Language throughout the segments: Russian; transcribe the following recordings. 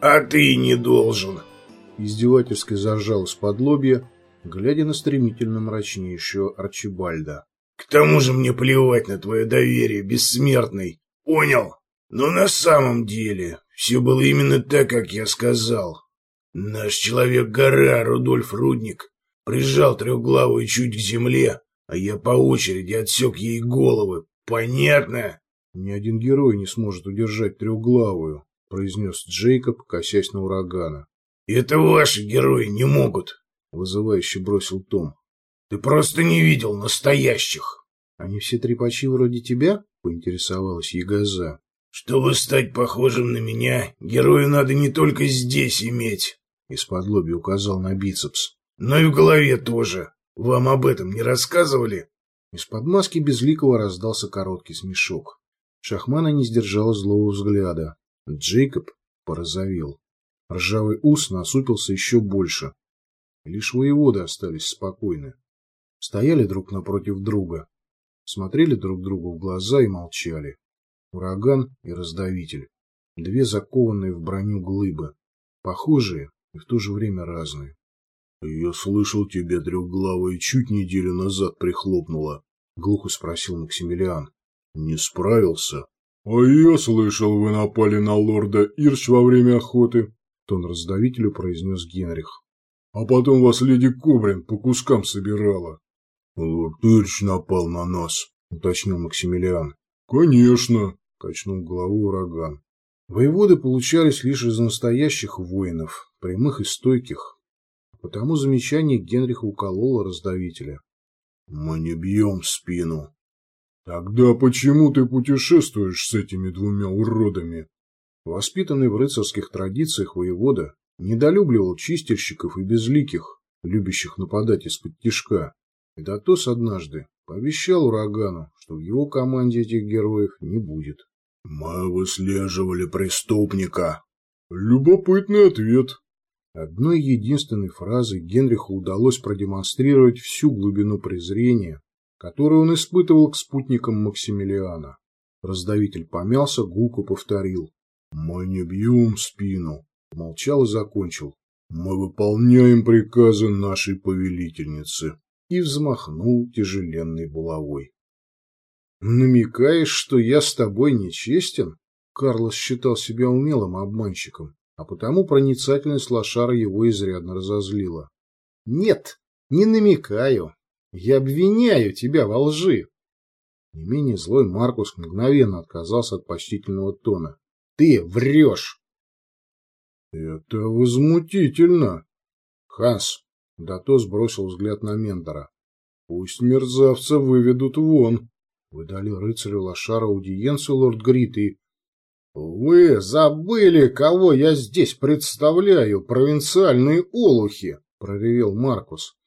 А ты не должен. Издевательски заржал из-под лобья, глядя на стремительно мрачнейшего Арчибальда. К тому же мне плевать на твое доверие, бессмертный. Понял? Но на самом деле все было именно так, как я сказал. Наш человек-гора, Рудольф Рудник, прижал трехглавую чуть к земле, а я по очереди отсек ей головы. Понятно? Ни один герой не сможет удержать трехглавую, произнес Джейкоб, косясь на урагана. Это ваши герои не могут, вызывающе бросил Том. Ты просто не видел настоящих. Они все трепачи вроде тебя? поинтересовалась Ягоза. Чтобы стать похожим на меня, герою надо не только здесь иметь, из-под лоби указал на бицепс, но и в голове тоже. Вам об этом не рассказывали? Из-под маски безликого раздался короткий смешок. Шахмана не сдержала злого взгляда. Джейкоб порозовел. Ржавый ус насупился еще больше. Лишь воеводы остались спокойны. Стояли друг напротив друга, смотрели друг другу в глаза и молчали. Ураган и раздавитель. Две закованные в броню глыбы. Похожие и в то же время разные. — Я слышал, тебя трехглавая чуть неделю назад прихлопнула, — глухо спросил Максимилиан. — Не справился? — А я слышал, вы напали на лорда Ирч во время охоты, — тон раздавителю произнес Генрих. — А потом вас леди Кобрин по кускам собирала. — Лорд Ирч напал на нас, — уточнил Максимилиан. — Конечно, — качнул головой ураган. Воеводы получались лишь из настоящих воинов, прямых и стойких, Потому замечание Генриха укололо раздавителя. «Мы не бьем в спину». «Тогда почему ты путешествуешь с этими двумя уродами?» Воспитанный в рыцарских традициях воевода недолюбливал чистильщиков и безликих, любящих нападать из-под тишка. И Датос однажды пообещал урагану, что в его команде этих героев не будет. «Мы выслеживали преступника». «Любопытный ответ», Одной единственной фразой Генриху удалось продемонстрировать всю глубину презрения, которое он испытывал к спутникам Максимилиана. Раздавитель помялся, гулко повторил. «Мы не бьем спину», молчал и закончил. «Мы выполняем приказы нашей повелительницы» и взмахнул тяжеленной булавой. «Намекаешь, что я с тобой нечестен?» Карлос считал себя умелым обманщиком а потому проницательность лошара его изрядно разозлила. «Нет, не намекаю. Я обвиняю тебя во лжи». Не менее злой Маркус мгновенно отказался от почтительного тона. «Ты врешь!» «Это возмутительно!» «Ханс!» — Датос бросил взгляд на ментора. «Пусть мерзавца выведут вон!» Выдали рыцарю лошара аудиенцию лорд Грит и «Вы забыли, кого я здесь представляю, провинциальные олухи!» — проревел Маркус.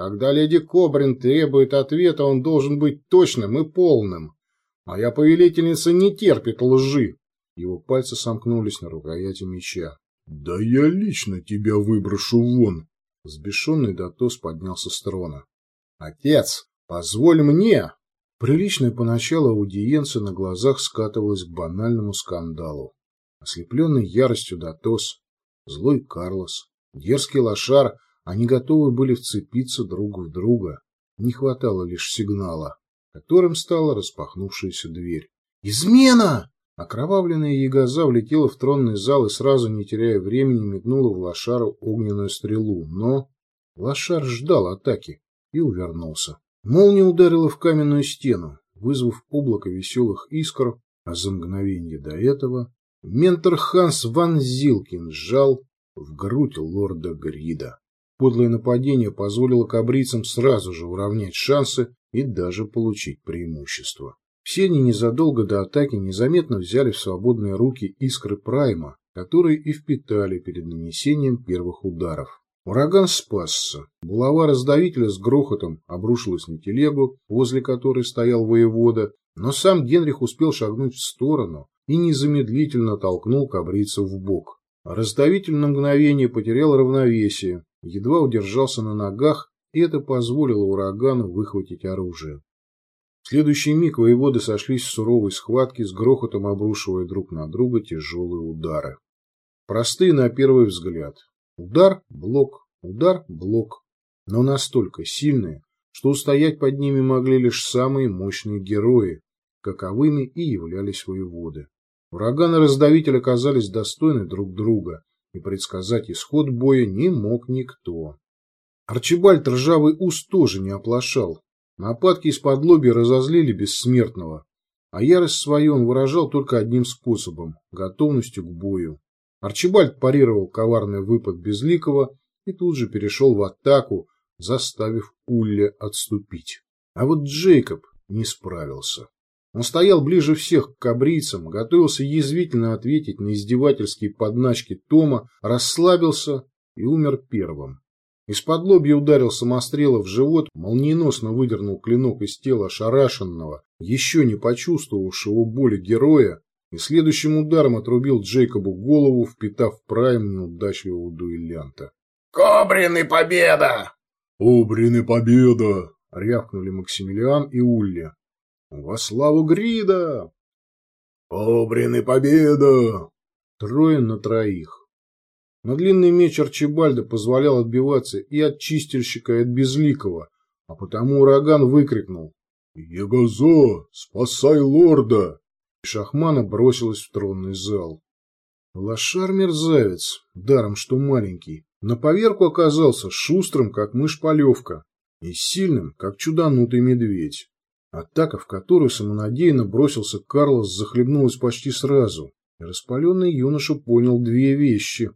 «Когда леди Кобрин требует ответа, он должен быть точным и полным. Моя повелительница не терпит лжи!» Его пальцы сомкнулись на рукояти меча. «Да я лично тебя выброшу вон!» Сбешенный Датос поднялся с трона. «Отец, позволь мне!» Приличная поначалу аудиенция на глазах скатывалась к банальному скандалу. Ослепленный яростью Датос, злой Карлос, дерзкий лошар, они готовы были вцепиться друг в друга. Не хватало лишь сигнала, которым стала распахнувшаяся дверь. «Измена!» Окровавленная ягоза влетела в тронный зал и сразу, не теряя времени, метнула в лошару огненную стрелу, но... Лошар ждал атаки и увернулся. Молния ударила в каменную стену, вызвав облако веселых искр, а за мгновение до этого ментор Ханс Ван Зилкин сжал в грудь лорда Грида. Подлое нападение позволило кабрицам сразу же уравнять шансы и даже получить преимущество. Все они незадолго до атаки незаметно взяли в свободные руки искры Прайма, которые и впитали перед нанесением первых ударов. Ураган спасся. Булава раздавителя с грохотом обрушилась на телегу, возле которой стоял воевода, но сам Генрих успел шагнуть в сторону и незамедлительно толкнул кабрицев в бок. Раздавитель на мгновение потерял равновесие, едва удержался на ногах, и это позволило урагану выхватить оружие. В следующий миг воеводы сошлись в суровой схватке, с грохотом обрушивая друг на друга тяжелые удары. простые на первый взгляд. Удар, блок, удар, блок. Но настолько сильные, что устоять под ними могли лишь самые мощные герои, каковыми и являлись воеводы. Ураган и раздавитель оказались достойны друг друга, и предсказать исход боя не мог никто. Арчибальд ржавый ус тоже не оплошал. Нападки из-под лоби разозлили бессмертного, а ярость свою он выражал только одним способом – готовностью к бою. Арчибальд парировал коварный выпад Безликого и тут же перешел в атаку, заставив Улле отступить. А вот Джейкоб не справился. Он стоял ближе всех к кабрийцам, готовился язвительно ответить на издевательские подначки Тома, расслабился и умер первым. Из-под лобья ударил самострела в живот, молниеносно выдернул клинок из тела ошарашенного, еще не почувствовавшего боли героя, и следующим ударом отрубил Джейкобу голову, впитав прайм неудачливого дуэлянта. «Кобрин победа!» «Кобрин победа!» — рявкнули Максимилиан и Улли. «Во славу Грида!» «Кобрин победа!» Трое на троих. Но длинный меч Арчибальда позволял отбиваться и от чистильщика, и от безликого, а потому ураган выкрикнул «Егозо, спасай лорда!» И шахмана бросилась в тронный зал. Лошар-мерзавец, даром что маленький, на поверку оказался шустрым, как мышь-полевка, и сильным, как чуданутый медведь. Атака, в которую самонадеянно бросился Карлос, захлебнулась почти сразу, и распаленный юноша понял две вещи.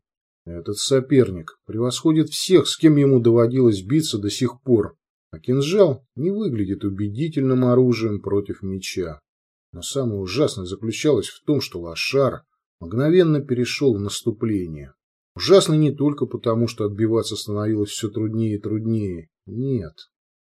Этот соперник превосходит всех, с кем ему доводилось биться до сих пор, а кинжал не выглядит убедительным оружием против меча. Но самое ужасное заключалось в том, что лошар мгновенно перешел в наступление. Ужасно не только потому, что отбиваться становилось все труднее и труднее. Нет.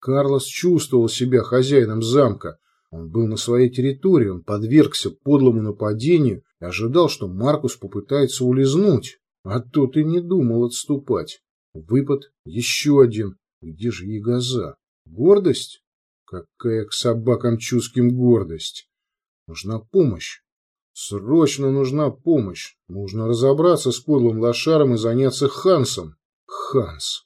Карлос чувствовал себя хозяином замка. Он был на своей территории, он подвергся подлому нападению и ожидал, что Маркус попытается улизнуть. А тот и не думал отступать. Выпад, еще один. Где же ягоза? Гордость? Какая к собакам чуским гордость? Нужна помощь. Срочно нужна помощь. Нужно разобраться с подлым лошаром и заняться Хансом. Ханс.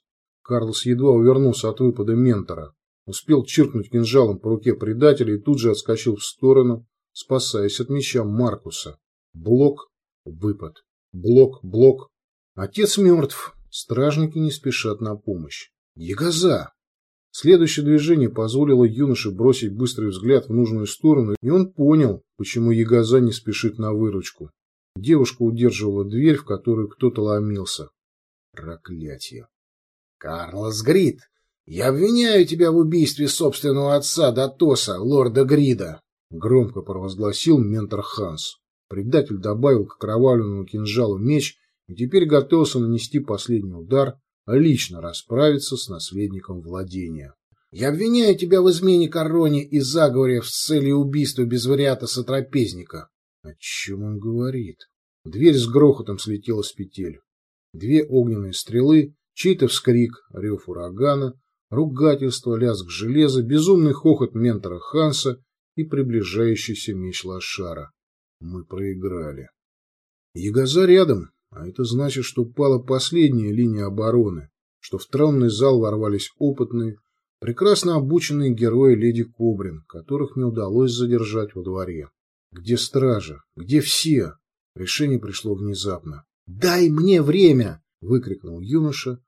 Карлос едва увернулся от выпада ментора. Успел чиркнуть кинжалом по руке предателя и тут же отскочил в сторону, спасаясь от меча Маркуса. Блок, выпад. Блок, блок. Отец мертв. Стражники не спешат на помощь. Ягоза! Следующее движение позволило юноше бросить быстрый взгляд в нужную сторону, и он понял, почему Ягоза не спешит на выручку. Девушка удерживала дверь, в которую кто-то ломился. Проклятие! «Карлос Грид, я обвиняю тебя в убийстве собственного отца Датоса, лорда Грида!» Громко провозгласил ментор Ханс. Предатель добавил к окровавленному кинжалу меч и теперь готовился нанести последний удар, а лично расправиться с наследником владения. «Я обвиняю тебя в измене короне и заговоре с целью убийства без вариата сотрапезника». О чем он говорит? Дверь с грохотом слетела с петель. Две огненные стрелы, чей-то вскрик, рев урагана, ругательство, лязг железа, безумный хохот ментора Ханса и приближающийся меч лошара. Мы проиграли. Ягоза рядом, а это значит, что пала последняя линия обороны, что в тронный зал ворвались опытные, прекрасно обученные герои леди Кобрин, которых не удалось задержать во дворе. Где стража? Где все? Решение пришло внезапно. «Дай мне время!» — выкрикнул юноша.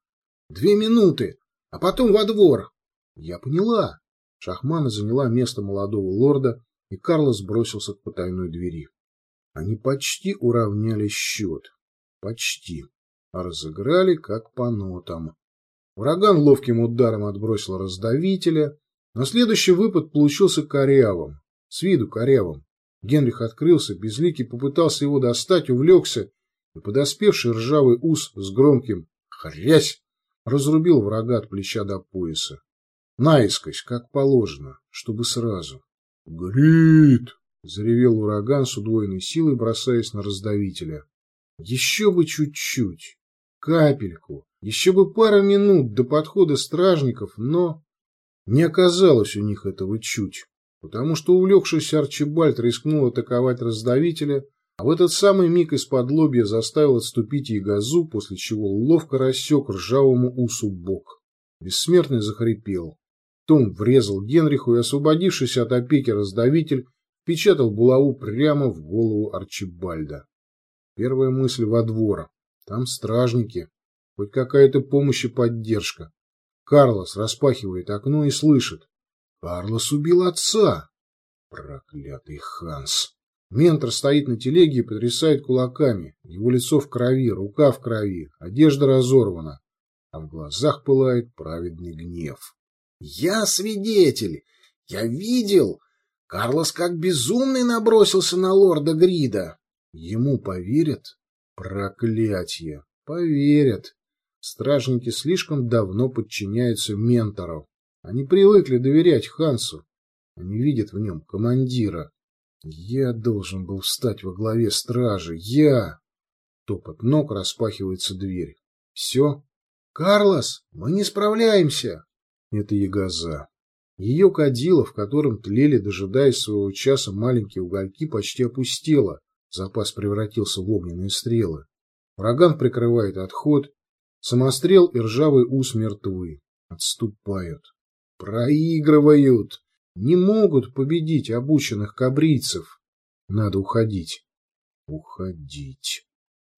«Две минуты, а потом во двор!» «Я поняла!» Шахмана заняла место молодого лорда, и Карлос бросился к потайной двери. Они почти уравняли счет. Почти. А разыграли как по нотам. Ураган ловким ударом отбросил раздавителя, но следующий выпад получился корявым. С виду корявым. Генрих открылся, безликий попытался его достать, увлекся, и подоспевший ржавый ус с громким «хрясь» разрубил врага от плеча до пояса. Наискось, как положено, чтобы сразу. «Горит!» — заревел ураган с удвоенной силой, бросаясь на раздавителя. Еще бы чуть-чуть, капельку, еще бы пара минут до подхода стражников, но не оказалось у них этого чуть, потому что увлекшийся Арчибальд рискнул атаковать раздавителя, А в этот самый миг из-под лобья заставил отступить ягозу, после чего ловко рассек ржавому усу бок. Бессмертный захрипел. Том врезал Генриху и, освободившись от опеки раздавитель, печатал булаву прямо в голову Арчибальда. Первая мысль во двор. Там стражники. Хоть какая-то помощь и поддержка. Карлос распахивает окно и слышит. Карлос убил отца. Проклятый Ханс. Ментор стоит на телеге и потрясает кулаками. Его лицо в крови, рука в крови, одежда разорвана. А в глазах пылает праведный гнев. «Я свидетель! Я видел! Карлос как безумный набросился на лорда Грида!» Ему поверят? Проклятье! Поверят! Стражники слишком давно подчиняются ментору. Они привыкли доверять Хансу. Они видят в нем командира. Я должен был встать во главе стражи. Я! Топот ног распахивается дверь. Все? Карлос, мы не справляемся. Это ягоза. Ее кадило, в котором тлели, дожидаясь своего часа, маленькие угольки, почти опустело. Запас превратился в огненные стрелы. Ураган прикрывает отход. Самострел и ржавый ус мертвы. Отступают. Проигрывают не могут победить обученных кабрийцев. Надо уходить. Уходить.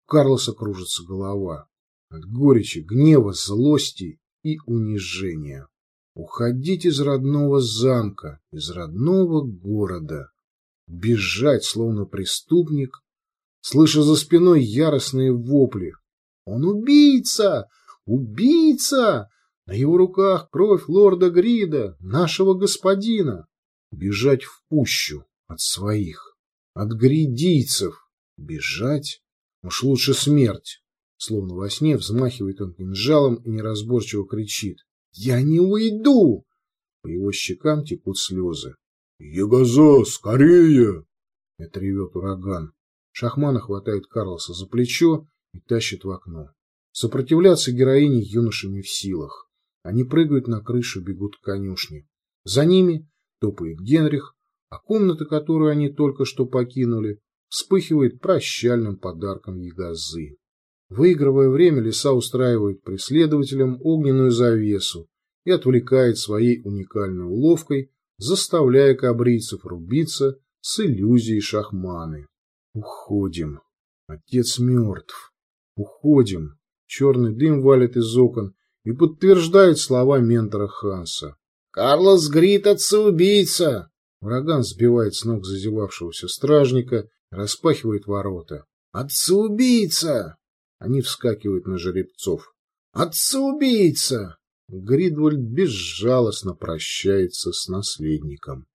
У Карлоса кружится голова. От горечи, гнева, злости и унижения. Уходить из родного замка, из родного города. Бежать, словно преступник, слыша за спиной яростные вопли. «Он убийца! Убийца! На его руках кровь лорда Грида, нашего господина. Бежать в пущу от своих, от гридийцев. Бежать? Уж лучше смерть. Словно во сне взмахивает он кинжалом и неразборчиво кричит. «Я не уйду!» По его щекам текут слезы. «Ягоза, скорее!» Это ревет ураган. Шахмана хватает Карлоса за плечо и тащит в окно. Сопротивляться героине юноша не в силах. Они прыгают на крышу, бегут к конюшне. За ними топает Генрих, а комната, которую они только что покинули, вспыхивает прощальным подарком ягозы. Выигрывая время, лиса устраивает преследователям огненную завесу и отвлекает своей уникальной уловкой, заставляя кабрийцев рубиться с иллюзией шахманы. Уходим. Отец мертв. Уходим. Черный дым валит из окон, и подтверждает слова ментора Ханса. «Карлос Грит, отца-убийца!» Ураган сбивает с ног зазевавшегося стражника, распахивает ворота. «Отца-убийца!» Они вскакивают на жеребцов. «Отца-убийца!» Гридвальд безжалостно прощается с наследником.